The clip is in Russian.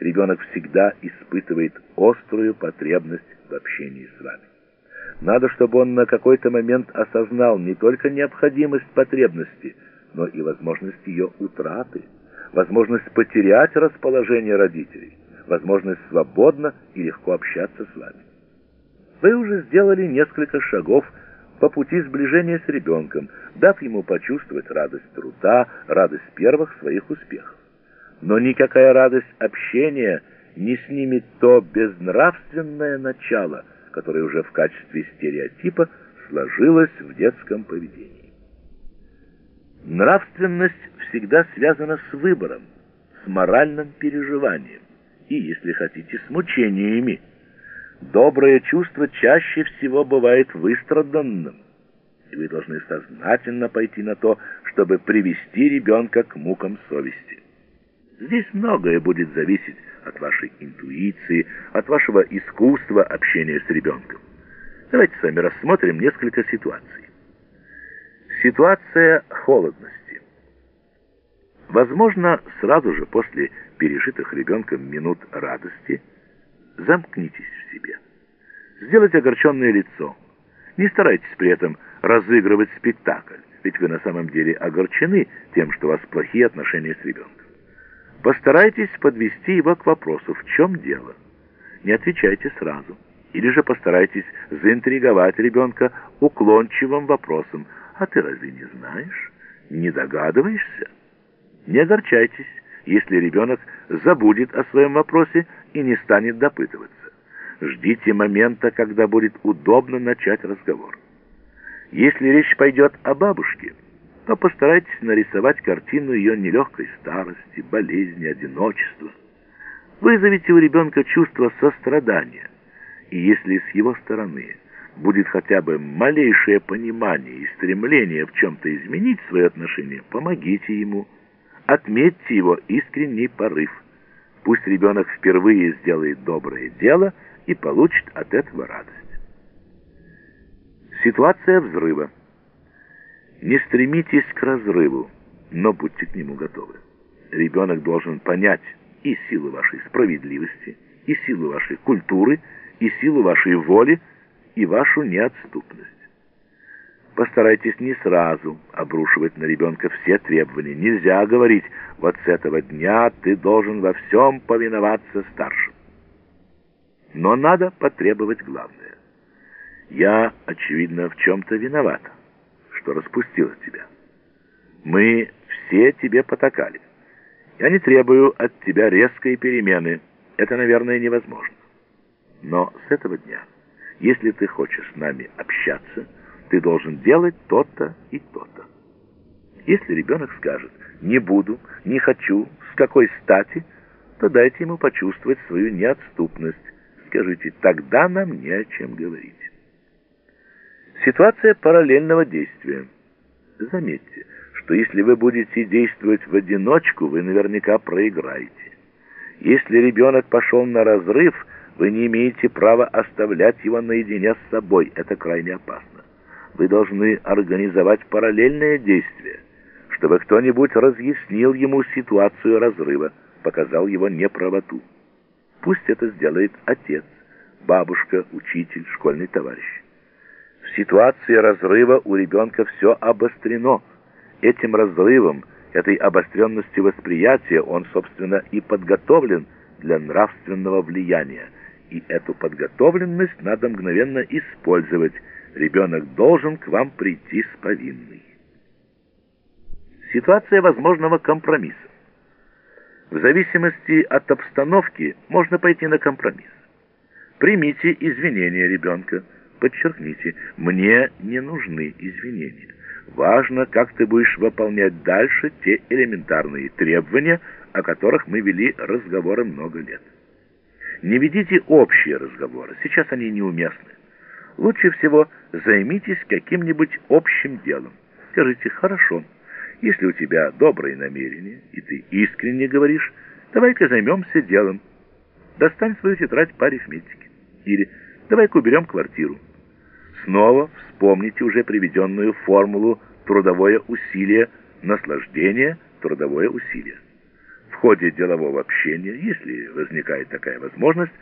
ребенок всегда испытывает острую потребность в общении с вами. Надо, чтобы он на какой-то момент осознал не только необходимость потребности, но и возможность ее утраты, возможность потерять расположение родителей, возможность свободно и легко общаться с вами. Вы уже сделали несколько шагов по пути сближения с ребенком, дав ему почувствовать радость труда, радость первых своих успехов. Но никакая радость общения не снимет то безнравственное начало, которое уже в качестве стереотипа сложилось в детском поведении. Нравственность всегда связана с выбором, с моральным переживанием и, если хотите, с мучениями. Доброе чувство чаще всего бывает выстраданным, и вы должны сознательно пойти на то, чтобы привести ребенка к мукам совести. Здесь многое будет зависеть от вашей интуиции, от вашего искусства общения с ребенком. Давайте с вами рассмотрим несколько ситуаций. Ситуация холодности. Возможно, сразу же после пережитых ребенком минут радости замкнитесь в себе. Сделайте огорченное лицо. Не старайтесь при этом разыгрывать спектакль, ведь вы на самом деле огорчены тем, что у вас плохие отношения с ребенком. Постарайтесь подвести его к вопросу, в чем дело. Не отвечайте сразу. Или же постарайтесь заинтриговать ребенка уклончивым вопросом. А ты разве не знаешь? Не догадываешься? Не огорчайтесь, если ребенок забудет о своем вопросе и не станет допытываться. Ждите момента, когда будет удобно начать разговор. Если речь пойдет о бабушке, то постарайтесь нарисовать картину ее нелегкой старости, болезни, одиночества. Вызовите у ребенка чувство сострадания, и если с его стороны будет хотя бы малейшее понимание и стремление в чем-то изменить свое отношение, помогите ему, отметьте его искренний порыв. Пусть ребенок впервые сделает доброе дело и получит от этого радость. Ситуация взрыва. Не стремитесь к разрыву, но будьте к нему готовы. Ребенок должен понять и силу вашей справедливости, и силу вашей культуры, и силу вашей воли, и вашу неотступность. Постарайтесь не сразу обрушивать на ребенка все требования. Нельзя говорить, вот с этого дня ты должен во всем повиноваться старшим. Но надо потребовать главное. Я, очевидно, в чем-то виновата что распустила тебя. Мы все тебе потакали. Я не требую от тебя резкой перемены. Это, наверное, невозможно. Но с этого дня, если ты хочешь с нами общаться, ты должен делать то-то и то-то. Если ребенок скажет «не буду», «не хочу», «с какой стати», то дайте ему почувствовать свою неотступность. Скажите «тогда нам не о чем говорить». Ситуация параллельного действия. Заметьте, что если вы будете действовать в одиночку, вы наверняка проиграете. Если ребенок пошел на разрыв, вы не имеете права оставлять его наедине с собой. Это крайне опасно. Вы должны организовать параллельное действие, чтобы кто-нибудь разъяснил ему ситуацию разрыва, показал его неправоту. Пусть это сделает отец, бабушка, учитель, школьный товарищ. В ситуации разрыва у ребенка все обострено. Этим разрывом, этой обостренностью восприятия он, собственно, и подготовлен для нравственного влияния. И эту подготовленность надо мгновенно использовать. Ребенок должен к вам прийти с повинной. Ситуация возможного компромисса. В зависимости от обстановки можно пойти на компромисс. Примите извинения ребенка. Подчеркните, мне не нужны извинения. Важно, как ты будешь выполнять дальше те элементарные требования, о которых мы вели разговоры много лет. Не ведите общие разговоры, сейчас они неуместны. Лучше всего займитесь каким-нибудь общим делом. Скажите «хорошо». Если у тебя добрые намерения, и ты искренне говоришь, давай-ка займемся делом. Достань свою тетрадь по арифметике. Или давай-ка уберем квартиру. Снова вспомните уже приведенную формулу трудовое усилие, наслаждение, трудовое усилие. ходе делового общения, если возникает такая возможность,